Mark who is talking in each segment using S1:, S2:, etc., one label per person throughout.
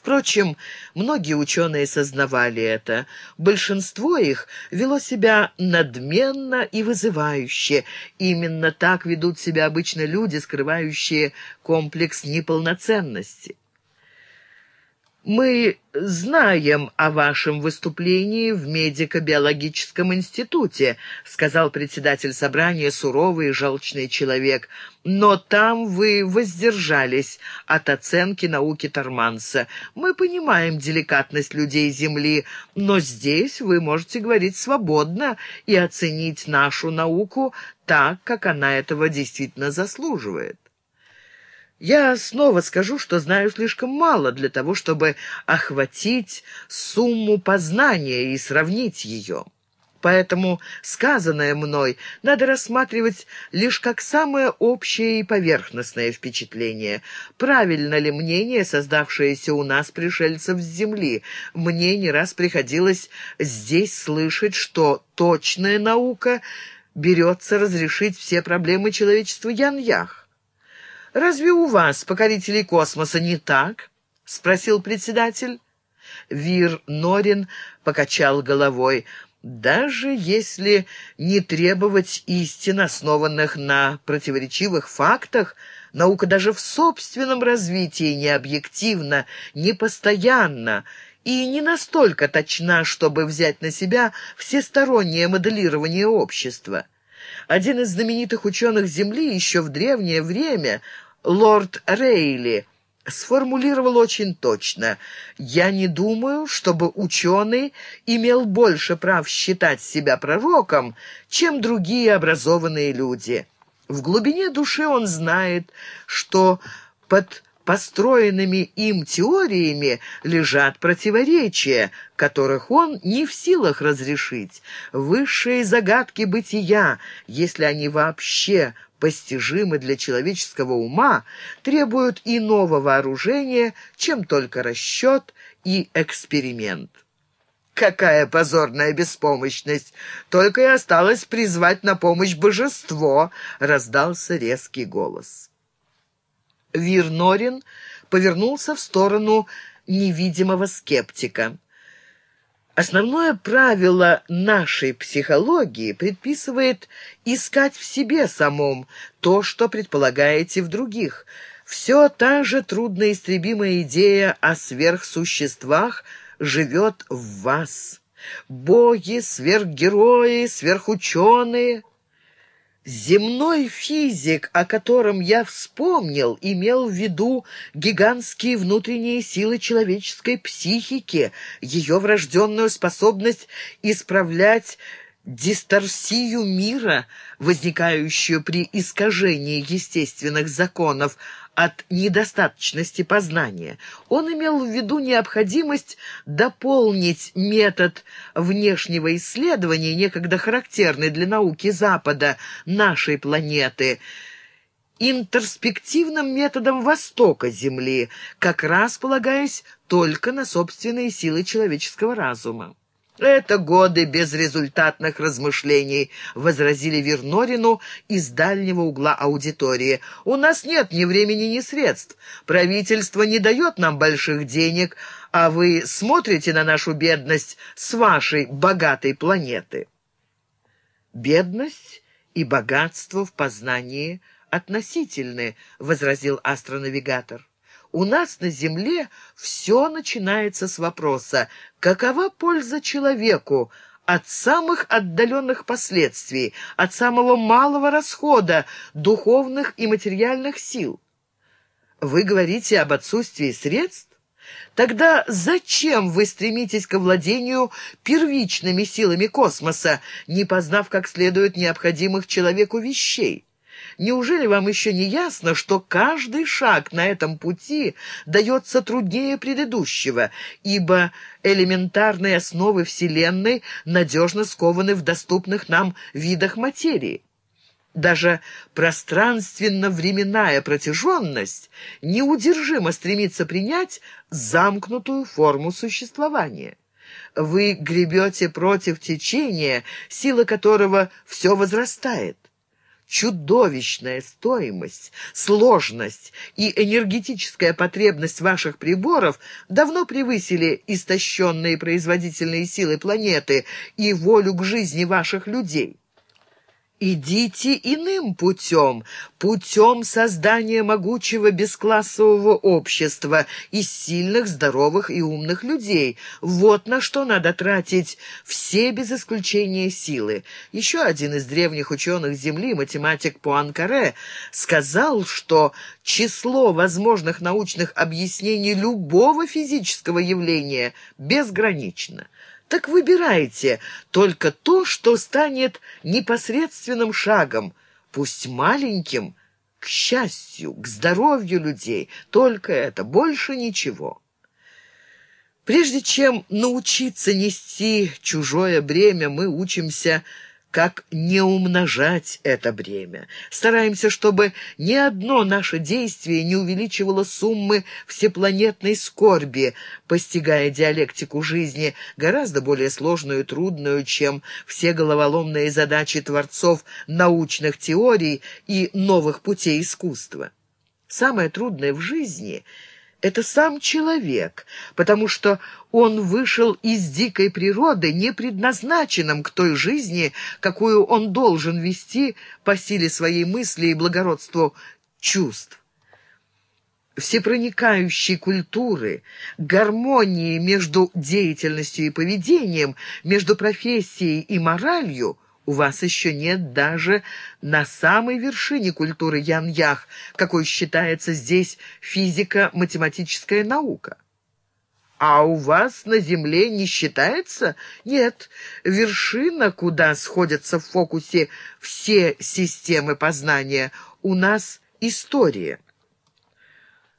S1: Впрочем, многие ученые сознавали это. Большинство их вело себя надменно и вызывающе. Именно так ведут себя обычно люди, скрывающие комплекс неполноценности. «Мы знаем о вашем выступлении в медико-биологическом институте», сказал председатель собрания, суровый и желчный человек. «Но там вы воздержались от оценки науки Торманса. Мы понимаем деликатность людей Земли, но здесь вы можете говорить свободно и оценить нашу науку так, как она этого действительно заслуживает». Я снова скажу, что знаю слишком мало для того, чтобы охватить сумму познания и сравнить ее. Поэтому сказанное мной надо рассматривать лишь как самое общее и поверхностное впечатление. Правильно ли мнение, создавшееся у нас пришельцев с Земли? Мне не раз приходилось здесь слышать, что точная наука берется разрешить все проблемы человечества Ян-Ях. «Разве у вас, покорителей космоса, не так?» — спросил председатель. Вир Норин покачал головой. «Даже если не требовать истин, основанных на противоречивых фактах, наука даже в собственном развитии не объективна, не постоянна и не настолько точна, чтобы взять на себя всестороннее моделирование общества». Один из знаменитых ученых Земли еще в древнее время, лорд Рейли, сформулировал очень точно. «Я не думаю, чтобы ученый имел больше прав считать себя пророком, чем другие образованные люди. В глубине души он знает, что под построенными им теориями лежат противоречия, которых он не в силах разрешить. Высшие загадки бытия, если они вообще постижимы для человеческого ума, требуют иного вооружения, чем только расчет и эксперимент. Какая позорная беспомощность! Только и осталось призвать на помощь божество, раздался резкий голос. Вирнорин повернулся в сторону невидимого скептика. Основное правило нашей психологии предписывает искать в себе самом то, что предполагаете в других. Все та же трудноистребимая идея о сверхсуществах живет в вас. Боги, сверхгерои, сверхученые Земной физик, о котором я вспомнил, имел в виду гигантские внутренние силы человеческой психики, ее врожденную способность исправлять дисторсию мира, возникающую при искажении естественных законов, от недостаточности познания. Он имел в виду необходимость дополнить метод внешнего исследования, некогда характерный для науки Запада, нашей планеты, интерспективным методом Востока Земли, как раз полагаясь только на собственные силы человеческого разума. «Это годы безрезультатных размышлений», — возразили Вернорину из дальнего угла аудитории. «У нас нет ни времени, ни средств. Правительство не дает нам больших денег, а вы смотрите на нашу бедность с вашей богатой планеты». «Бедность и богатство в познании относительны», — возразил астронавигатор. У нас на Земле все начинается с вопроса, какова польза человеку от самых отдаленных последствий, от самого малого расхода духовных и материальных сил. Вы говорите об отсутствии средств? Тогда зачем вы стремитесь к владению первичными силами космоса, не познав как следует необходимых человеку вещей? Неужели вам еще не ясно, что каждый шаг на этом пути дается труднее предыдущего, ибо элементарные основы Вселенной надежно скованы в доступных нам видах материи? Даже пространственно-временная протяженность неудержимо стремится принять замкнутую форму существования. Вы гребете против течения, сила которого все возрастает. Чудовищная стоимость, сложность и энергетическая потребность ваших приборов давно превысили истощенные производительные силы планеты и волю к жизни ваших людей. Идите иным путем, путем создания могучего бесклассового общества из сильных, здоровых и умных людей. Вот на что надо тратить все без исключения силы. Еще один из древних ученых Земли, математик Пуанкаре, сказал, что число возможных научных объяснений любого физического явления безгранично. Так выбирайте только то, что станет непосредственным шагом, пусть маленьким, к счастью, к здоровью людей. Только это, больше ничего. Прежде чем научиться нести чужое бремя, мы учимся как не умножать это бремя. Стараемся, чтобы ни одно наше действие не увеличивало суммы всепланетной скорби, постигая диалектику жизни, гораздо более сложную и трудную, чем все головоломные задачи творцов научных теорий и новых путей искусства. Самое трудное в жизни — это сам человек, потому что он вышел из дикой природы, не предназначенным к той жизни, какую он должен вести по силе своей мысли и благородству чувств. Всепроникающей культуры, гармонии между деятельностью и поведением, между профессией и моралью – у вас еще нет даже на самой вершине культуры Ян-Ях, какой считается здесь физико-математическая наука. А у вас на Земле не считается? Нет, вершина, куда сходятся в фокусе все системы познания, у нас история.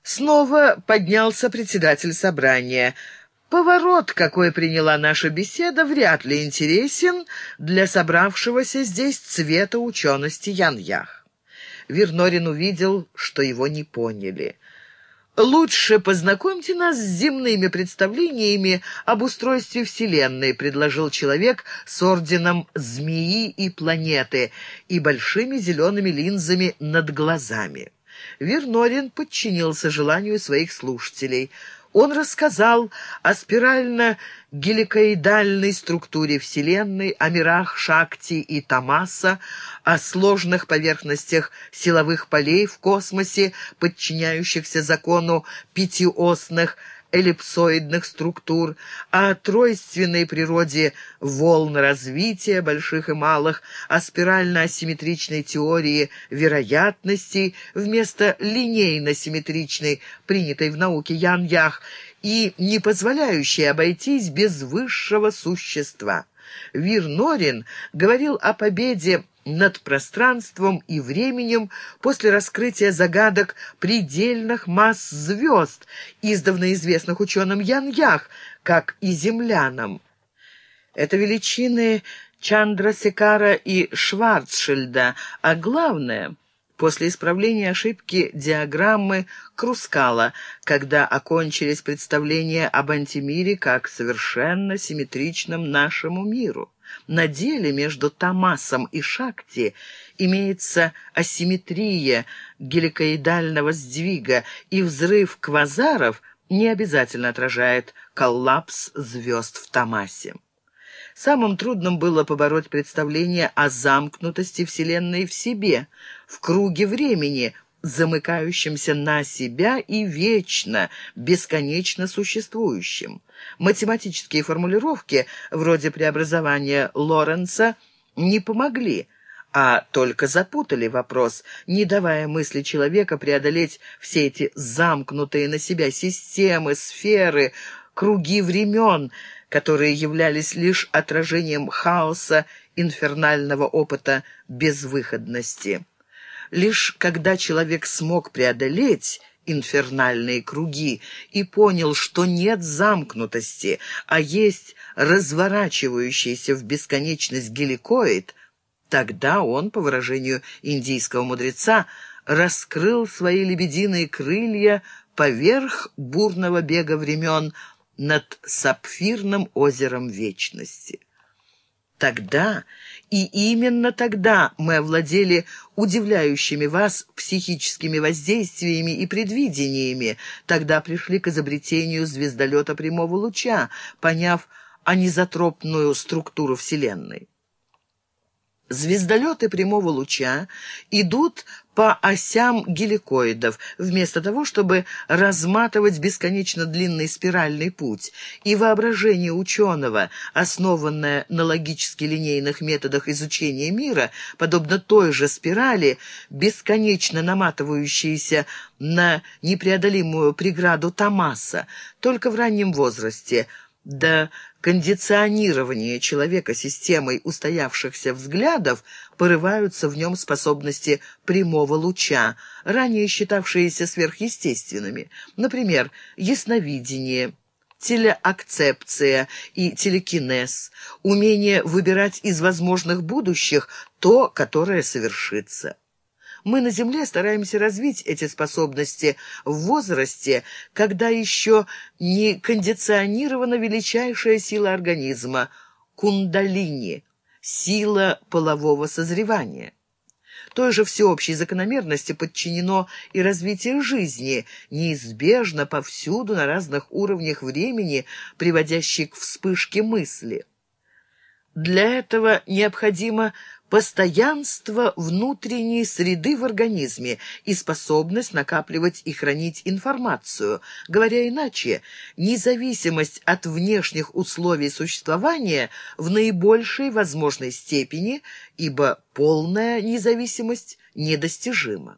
S1: Снова поднялся председатель собрания – Поворот, какой приняла наша беседа, вряд ли интересен для собравшегося здесь цвета учености Ян-Ях. Вернорин увидел, что его не поняли. «Лучше познакомьте нас с земными представлениями об устройстве Вселенной», предложил человек с орденом змеи и планеты и большими зелеными линзами над глазами. Вернорин подчинился желанию своих слушателей – он рассказал о спирально-геликоидальной структуре Вселенной, о мирах Шакти и Тамаса, о сложных поверхностях силовых полей в космосе, подчиняющихся закону пятиосных эллипсоидных структур, о тройственной природе волн развития, больших и малых, о спирально-асимметричной теории вероятностей вместо линейно-симметричной, принятой в науке Ян-Ях, и не позволяющей обойтись без высшего существа. Вир Норин говорил о победе над пространством и временем после раскрытия загадок предельных масс звезд, издавна известных ученым Ян-Ях, как и землянам. Это величины Чандрасекара и Шварцшильда, а главное — после исправления ошибки диаграммы Крускала, когда окончились представления об антимире как совершенно симметричном нашему миру. На деле между Тамасом и Шакти имеется асимметрия геликоидального сдвига, и взрыв квазаров не обязательно отражает коллапс звезд в Тамасе. Самым трудным было побороть представление о замкнутости Вселенной в себе, в круге времени, замыкающимся на себя и вечно, бесконечно существующим. Математические формулировки, вроде преобразования Лоренца, не помогли, а только запутали вопрос, не давая мысли человека преодолеть все эти замкнутые на себя системы, сферы, круги времен, которые являлись лишь отражением хаоса инфернального опыта безвыходности. Лишь когда человек смог преодолеть инфернальные круги и понял, что нет замкнутости, а есть разворачивающийся в бесконечность геликоид, тогда он, по выражению индийского мудреца, раскрыл свои лебединые крылья поверх бурного бега времен над сапфирным озером вечности. Тогда И именно тогда мы овладели удивляющими вас психическими воздействиями и предвидениями. Тогда пришли к изобретению звездолета прямого луча, поняв анизотропную структуру Вселенной. Звездолеты прямого луча идут по осям геликоидов, вместо того, чтобы разматывать бесконечно длинный спиральный путь. И воображение ученого, основанное на логически линейных методах изучения мира, подобно той же спирали, бесконечно наматывающейся на непреодолимую преграду Томаса, только в раннем возрасте – до кондиционирования человека системой устоявшихся взглядов порываются в нем способности прямого луча, ранее считавшиеся сверхъестественными. Например, ясновидение, телеакцепция и телекинез, умение выбирать из возможных будущих то, которое совершится. Мы на Земле стараемся развить эти способности в возрасте, когда еще не кондиционирована величайшая сила организма – кундалини, сила полового созревания. Той же всеобщей закономерности подчинено и развитие жизни, неизбежно повсюду на разных уровнях времени, приводящей к вспышке мысли. Для этого необходимо постоянство внутренней среды в организме и способность накапливать и хранить информацию. Говоря иначе, независимость от внешних условий существования в наибольшей возможной степени, ибо полная независимость недостижима.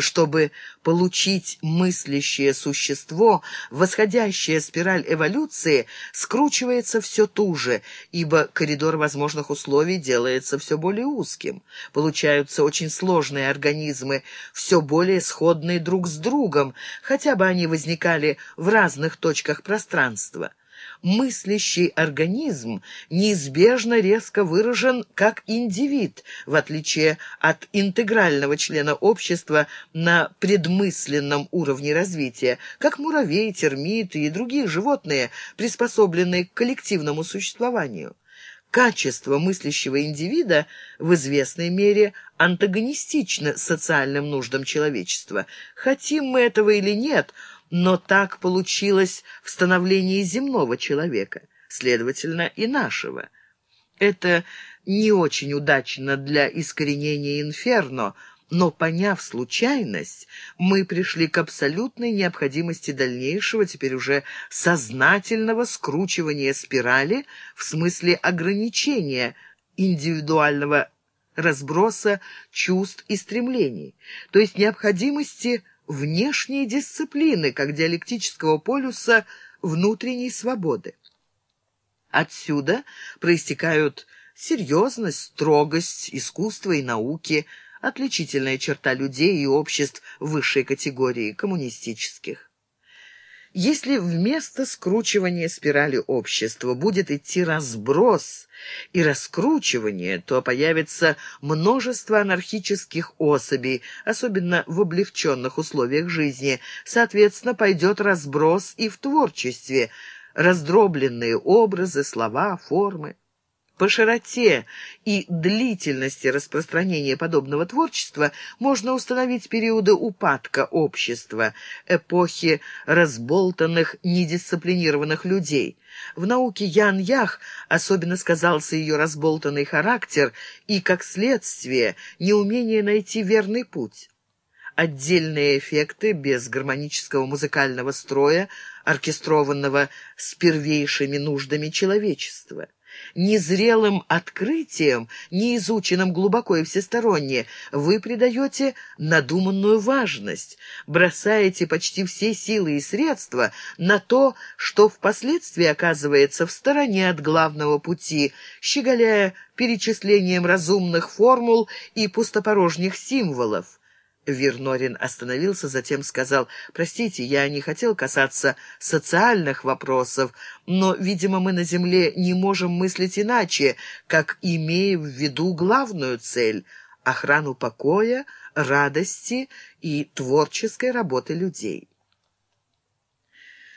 S1: Чтобы получить мыслящее существо, восходящая спираль эволюции скручивается все туже, ибо коридор возможных условий делается все более узким. Получаются очень сложные организмы, все более сходные друг с другом, хотя бы они возникали в разных точках пространства мыслящий организм неизбежно резко выражен как индивид, в отличие от интегрального члена общества на предмысленном уровне развития, как муравей, термиты и другие животные, приспособленные к коллективному существованию. Качество мыслящего индивида в известной мере антагонистично социальным нуждам человечества. Хотим мы этого или нет – но так получилось в становлении земного человека, следовательно, и нашего. Это не очень удачно для искоренения инферно, но, поняв случайность, мы пришли к абсолютной необходимости дальнейшего, теперь уже сознательного скручивания спирали в смысле ограничения индивидуального разброса чувств и стремлений, то есть необходимости внешней дисциплины, как диалектического полюса внутренней свободы. Отсюда проистекают серьезность, строгость, искусство и науки, отличительная черта людей и обществ высшей категории, коммунистических. Если вместо скручивания спирали общества будет идти разброс и раскручивание, то появится множество анархических особей, особенно в облегченных условиях жизни. Соответственно, пойдет разброс и в творчестве, раздробленные образы, слова, формы. По широте и длительности распространения подобного творчества можно установить периоды упадка общества, эпохи разболтанных, недисциплинированных людей. В науке Ян Ях особенно сказался ее разболтанный характер и, как следствие, неумение найти верный путь отдельные эффекты без гармонического музыкального строя, оркестрованного с первейшими нуждами человечества незрелым открытием, неизученным глубоко и всесторонне, вы придаете надуманную важность, бросаете почти все силы и средства на то, что впоследствии оказывается в стороне от главного пути, щеголяя перечислением разумных формул и пустопорожних символов. Вернорин остановился, затем сказал, «Простите, я не хотел касаться социальных вопросов, но, видимо, мы на Земле не можем мыслить иначе, как имея в виду главную цель — охрану покоя, радости и творческой работы людей».